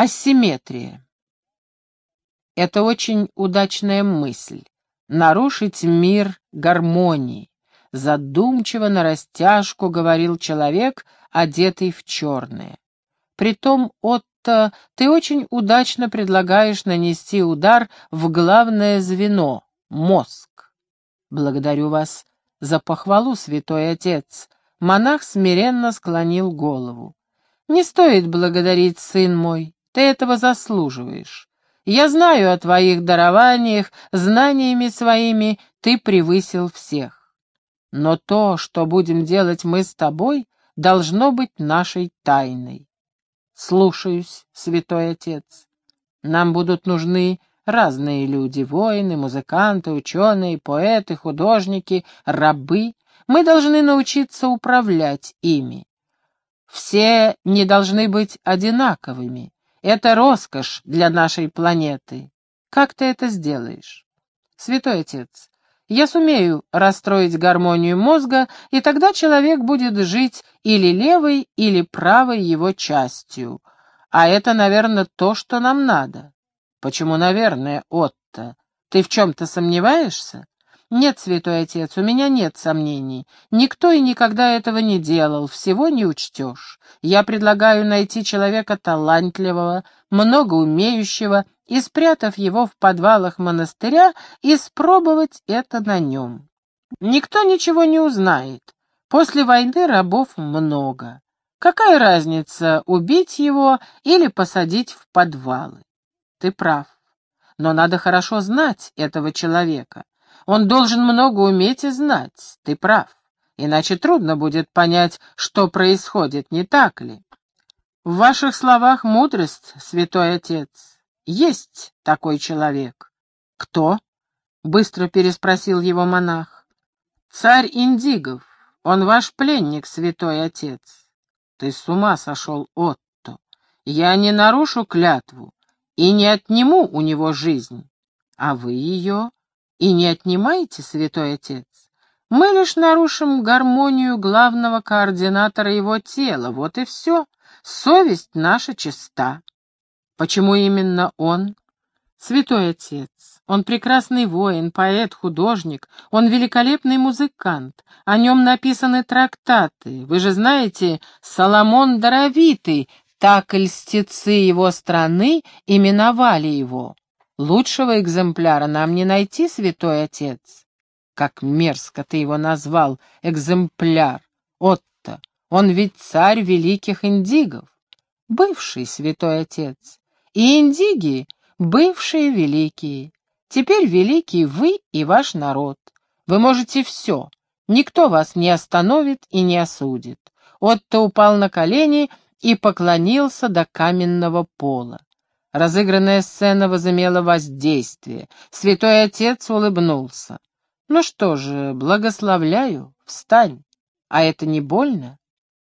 Асимметрия. Это очень удачная мысль — нарушить мир гармонии. Задумчиво на растяжку говорил человек, одетый в черное. Притом, Отто, ты очень удачно предлагаешь нанести удар в главное звено — мозг. Благодарю вас за похвалу, святой отец. Монах смиренно склонил голову. Не стоит благодарить, сын мой, ты этого заслуживаешь. Я знаю о твоих дарованиях, знаниями своими ты превысил всех. Но то, что будем делать мы с тобой, должно быть нашей тайной. Слушаюсь, святой отец. Нам будут нужны разные люди, воины, музыканты, ученые, поэты, художники, рабы. Мы должны научиться управлять ими. Все не должны быть одинаковыми. Это роскошь для нашей планеты. Как ты это сделаешь? Святой Отец, я сумею расстроить гармонию мозга, и тогда человек будет жить или левой, или правой его частью. А это, наверное, то, что нам надо. Почему, наверное, Отто? Ты в чем-то сомневаешься? «Нет, святой отец, у меня нет сомнений. Никто и никогда этого не делал, всего не учтешь. Я предлагаю найти человека талантливого, многоумеющего, и, спрятав его в подвалах монастыря, испробовать это на нем. Никто ничего не узнает. После войны рабов много. Какая разница, убить его или посадить в подвалы? Ты прав. Но надо хорошо знать этого человека. Он должен много уметь и знать, ты прав. Иначе трудно будет понять, что происходит, не так ли? В ваших словах мудрость, святой отец. Есть такой человек. Кто? Быстро переспросил его монах. Царь Индигов. Он ваш пленник, святой отец. Ты с ума сошел, Отто. Я не нарушу клятву и не отниму у него жизнь. А вы ее и не отнимайте, святой отец. Мы лишь нарушим гармонию главного координатора его тела, вот и все. Совесть наша чиста. Почему именно он? Святой отец, он прекрасный воин, поэт, художник, он великолепный музыкант, о нем написаны трактаты. Вы же знаете, Соломон Даровитый, так льстецы его страны именовали его. Лучшего экземпляра нам не найти, святой отец. Как мерзко ты его назвал, экземпляр. Отто, он ведь царь великих индигов. Бывший святой отец. И индиги — бывшие великие. Теперь великие вы и ваш народ. Вы можете все. Никто вас не остановит и не осудит. Отто упал на колени и поклонился до каменного пола. Разыгранная сцена возымела воздействие. Святой Отец улыбнулся. «Ну что же, благословляю, встань. А это не больно?»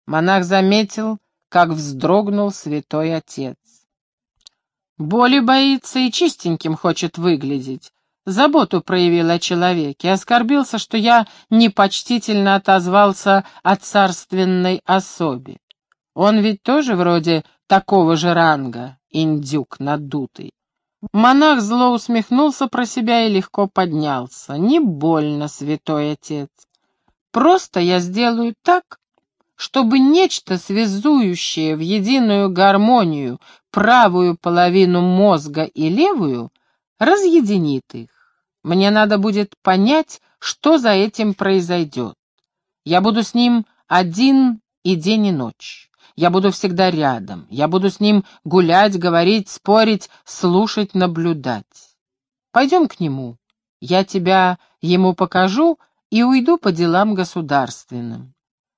Монах заметил, как вздрогнул Святой Отец. Боли боится и чистеньким хочет выглядеть. Заботу проявил о человеке, оскорбился, что я непочтительно отозвался о царственной особе. Он ведь тоже вроде такого же ранга, индюк надутый. Монах зло усмехнулся про себя и легко поднялся. Не больно, святой отец. Просто я сделаю так, чтобы нечто, связующее в единую гармонию правую половину мозга и левую, разъединит их. Мне надо будет понять, что за этим произойдет. Я буду с ним один и день и ночь. Я буду всегда рядом. Я буду с ним гулять, говорить, спорить, слушать, наблюдать. Пойдем к нему. Я тебя ему покажу и уйду по делам государственным.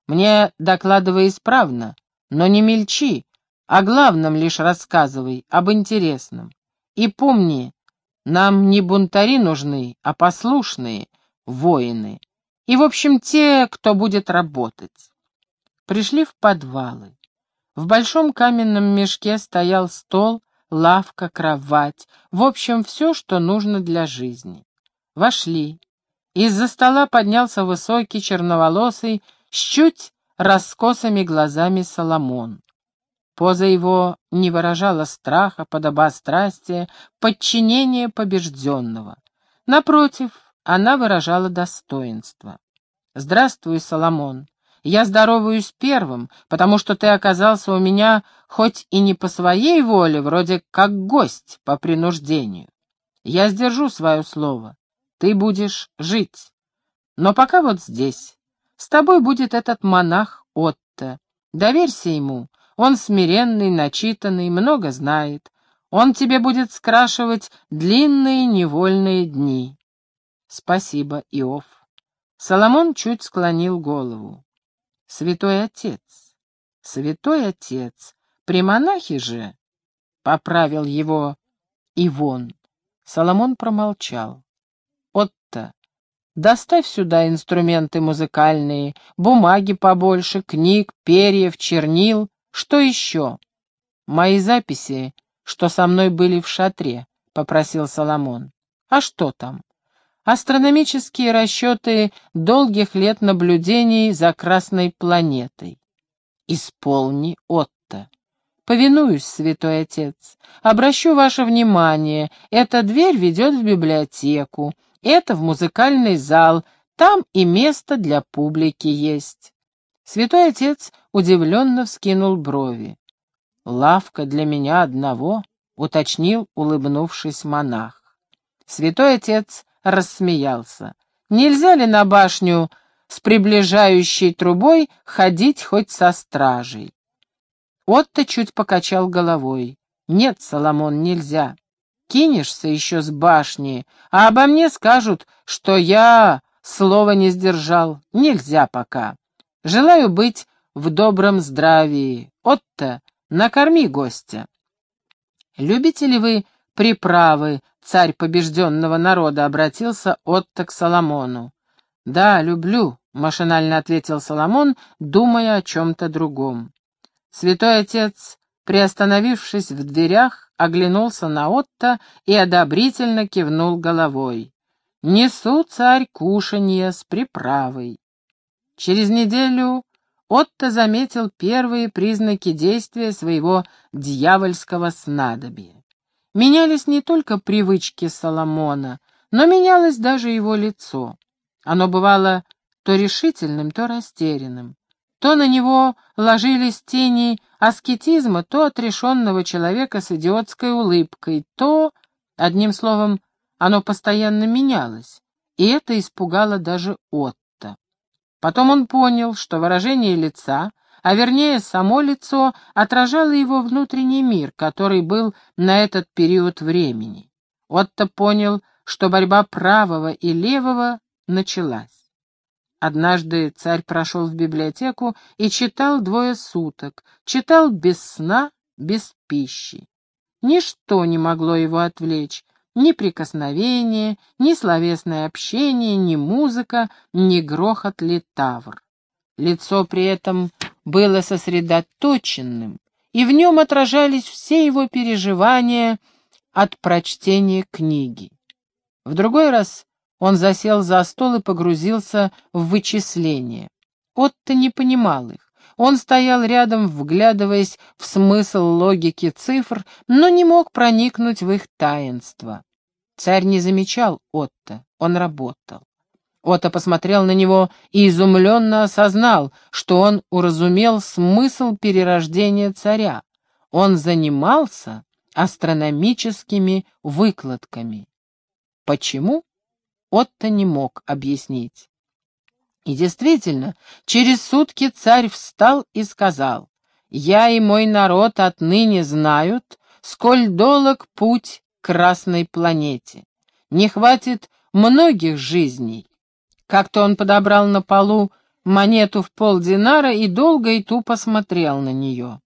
Мне докладывай исправно, но не мельчи, о главном лишь рассказывай, об интересном. И помни, нам не бунтари нужны, а послушные воины. И, в общем, те, кто будет работать. Пришли в подвалы. В большом каменном мешке стоял стол, лавка, кровать, в общем, все, что нужно для жизни. Вошли. Из-за стола поднялся высокий, черноволосый, с чуть раскосыми глазами Соломон. Поза его не выражала страха, подобострастия, подчинения побежденного. Напротив, она выражала достоинство. «Здравствуй, Соломон. Я здороваюсь первым, потому что ты оказался у меня хоть и не по своей воле, вроде как гость по принуждению. Я сдержу свое слово. Ты будешь жить. Но пока вот здесь. С тобой будет этот монах Отто. Доверься ему, он смиренный, начитанный, много знает. Он тебе будет скрашивать длинные невольные дни. Спасибо, Иов. Соломон чуть склонил голову. Святой отец, святой отец, при монахе же, поправил его Ивон. Соломон промолчал. Отто, доставь сюда инструменты музыкальные, бумаги побольше, книг, перьев, чернил, что еще? Мои записи, что со мной были в шатре, — попросил Соломон. А что там? Астрономические расчеты долгих лет наблюдений за Красной планетой. Исполни, Отто. Повинуюсь, святой отец. Обращу ваше внимание, эта дверь ведет в библиотеку, это в музыкальный зал, там и место для публики есть. Святой отец удивленно вскинул брови. «Лавка для меня одного», — уточнил, улыбнувшись монах. Святой отец рассмеялся. «Нельзя ли на башню с приближающей трубой ходить хоть со стражей?» Отто чуть покачал головой. «Нет, Соломон, нельзя. Кинешься еще с башни, а обо мне скажут, что я слова не сдержал. Нельзя пока. Желаю быть в добром здравии. Отто, накорми гостя. Любите ли вы приправы, царь побежденного народа, обратился Отто к Соломону. Да, люблю, машинально ответил Соломон, думая о чем-то другом. Святой отец, приостановившись в дверях, оглянулся на Отто и одобрительно кивнул головой. «Несу, царь, кушанье с приправой». Через неделю Отто заметил первые признаки действия своего дьявольского снадобья. Менялись не только привычки Соломона, но менялось даже его лицо. Оно бывало то решительным, то растерянным. То на него ложились тени аскетизма, то отрешенного человека с идиотской улыбкой, то, одним словом, оно постоянно менялось, и это испугало даже Отто. Потом он понял, что выражение лица, а вернее само лицо, отражало его внутренний мир, который был на этот период времени. Отто понял, что борьба правого и левого началась. Однажды царь прошел в библиотеку и читал двое суток, читал без сна, без пищи. Ничто не могло его отвлечь, ни прикосновение, ни словесное общение, ни музыка, ни грохот литавр. Лицо при этом было сосредоточенным, и в нем отражались все его переживания от прочтения книги. В другой раз он засел за стол и погрузился в вычисления. Отто не понимал их. Он стоял рядом, вглядываясь в смысл логики цифр, но не мог проникнуть в их таинство. Царь не замечал Отто, он работал. Отто посмотрел на него и изумленно осознал, что он уразумел смысл перерождения царя. Он занимался астрономическими выкладками. Почему? Отто не мог объяснить. И действительно, через сутки царь встал и сказал, «Я и мой народ отныне знают, сколь долг путь красной планете. Не хватит многих жизней. Как-то он подобрал на полу монету в полдинара и долго и тупо смотрел на нее.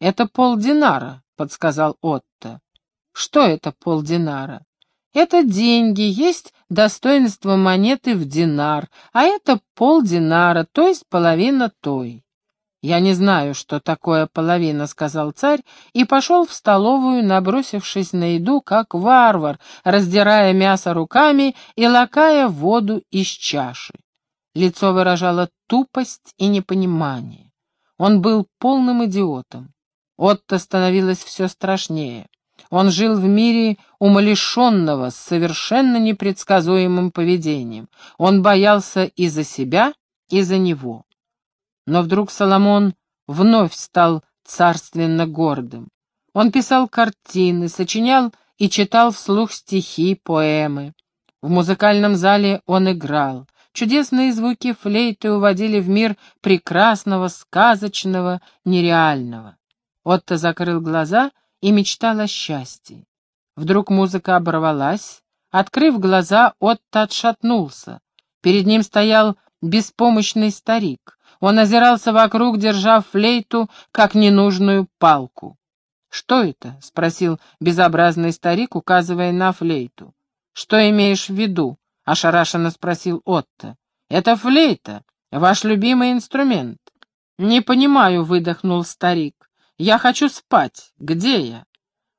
«Это полдинара», — подсказал Отто. «Что это полдинара?» «Это деньги, есть достоинство монеты в динар, а это полдинара, то есть половина той». «Я не знаю, что такое половина», — сказал царь, и пошел в столовую, набросившись на еду, как варвар, раздирая мясо руками и лакая воду из чаши. Лицо выражало тупость и непонимание. Он был полным идиотом. Отто становилось все страшнее. Он жил в мире умалишенного, с совершенно непредсказуемым поведением. Он боялся и за себя, и за него. Но вдруг Соломон вновь стал царственно гордым. Он писал картины, сочинял и читал вслух стихи, поэмы. В музыкальном зале он играл. Чудесные звуки флейты уводили в мир прекрасного, сказочного, нереального. Отто закрыл глаза и мечтал о счастье. Вдруг музыка оборвалась. Открыв глаза, Отто отшатнулся. Перед ним стоял беспомощный старик. Он озирался вокруг, держа флейту, как ненужную палку. «Что это?» — спросил безобразный старик, указывая на флейту. «Что имеешь в виду?» — ошарашенно спросил Отто. «Это флейта, ваш любимый инструмент». «Не понимаю», — выдохнул старик. Я хочу спать. Где я?»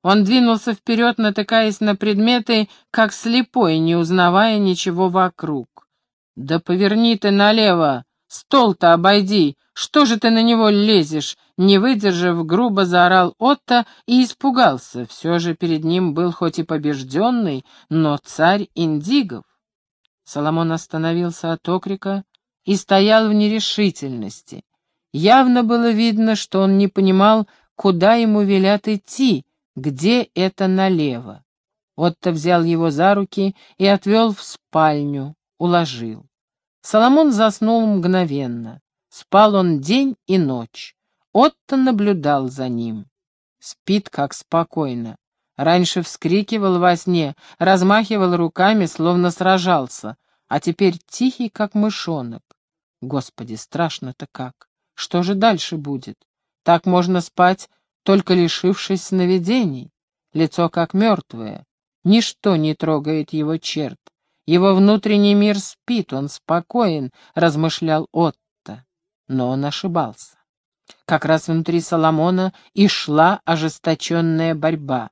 Он двинулся вперед, натыкаясь на предметы, как слепой, не узнавая ничего вокруг. «Да поверни ты налево! Стол-то обойди! Что же ты на него лезешь?» Не выдержав, грубо заорал Отто и испугался. Все же перед ним был хоть и побежденный, но царь Индигов. Соломон остановился от окрика и стоял в нерешительности. Явно было видно, что он не понимал, куда ему велят идти, где это налево. Отто взял его за руки и отвел в спальню, уложил. Соломон заснул мгновенно. Спал он день и ночь. Отто наблюдал за ним. Спит как спокойно. Раньше вскрикивал во сне, размахивал руками, словно сражался, а теперь тихий, как мышонок. Господи, страшно-то как! Что же дальше будет? Так можно спать, только лишившись сновидений. Лицо как мертвое. Ничто не трогает его черт. Его внутренний мир спит, он спокоен, размышлял Отто. Но он ошибался. Как раз внутри Соломона и шла ожесточенная борьба.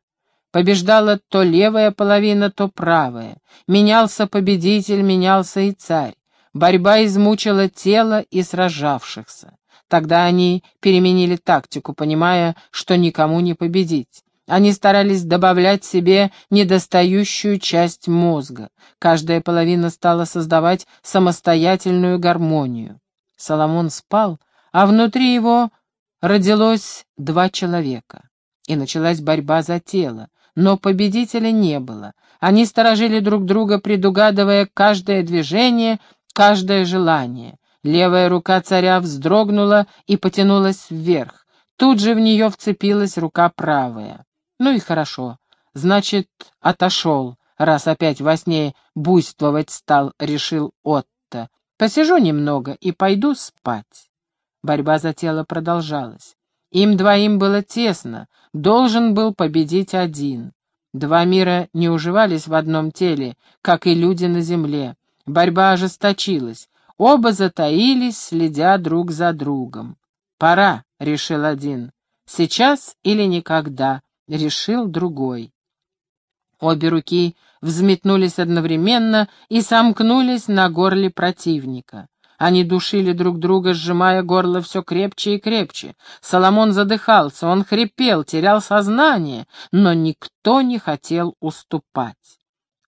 Побеждала то левая половина, то правая. Менялся победитель, менялся и царь. Борьба измучила тело и сражавшихся. Тогда они переменили тактику, понимая, что никому не победить. Они старались добавлять себе недостающую часть мозга. Каждая половина стала создавать самостоятельную гармонию. Соломон спал, а внутри его родилось два человека. И началась борьба за тело, но победителя не было. Они сторожили друг друга, предугадывая каждое движение, каждое желание. Левая рука царя вздрогнула и потянулась вверх. Тут же в нее вцепилась рука правая. Ну и хорошо. Значит, отошел, раз опять во сне буйствовать стал, решил Отто. Посижу немного и пойду спать. Борьба за тело продолжалась. Им двоим было тесно, должен был победить один. Два мира не уживались в одном теле, как и люди на земле. Борьба ожесточилась. Оба затаились, следя друг за другом. «Пора», — решил один. «Сейчас или никогда», — решил другой. Обе руки взметнулись одновременно и сомкнулись на горле противника. Они душили друг друга, сжимая горло все крепче и крепче. Соломон задыхался, он хрипел, терял сознание, но никто не хотел уступать.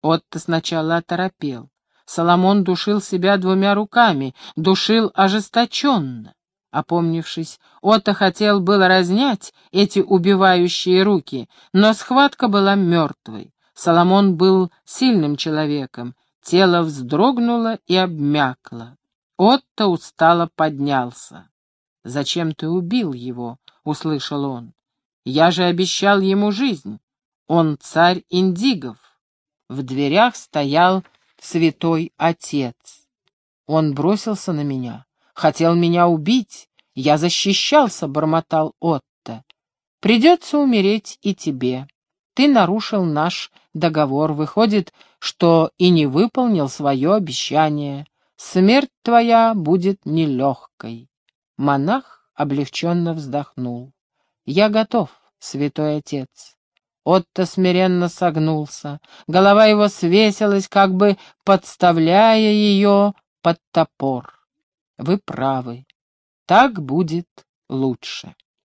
Отто сначала оторопел. Соломон душил себя двумя руками, душил ожесточенно. Опомнившись, Отто хотел было разнять эти убивающие руки, но схватка была мертвой. Соломон был сильным человеком, тело вздрогнуло и обмякло. Отто устало поднялся. «Зачем ты убил его?» — услышал он. «Я же обещал ему жизнь. Он царь индигов». В дверях стоял святой отец. Он бросился на меня, хотел меня убить. Я защищался, бормотал Отто. Придется умереть и тебе. Ты нарушил наш договор. Выходит, что и не выполнил свое обещание. Смерть твоя будет нелегкой. Монах облегченно вздохнул. Я готов, святой отец. Отто смиренно согнулся, голова его свесилась, как бы подставляя ее под топор. Вы правы, так будет лучше.